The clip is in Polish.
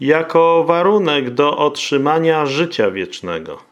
jako warunek do otrzymania życia wiecznego.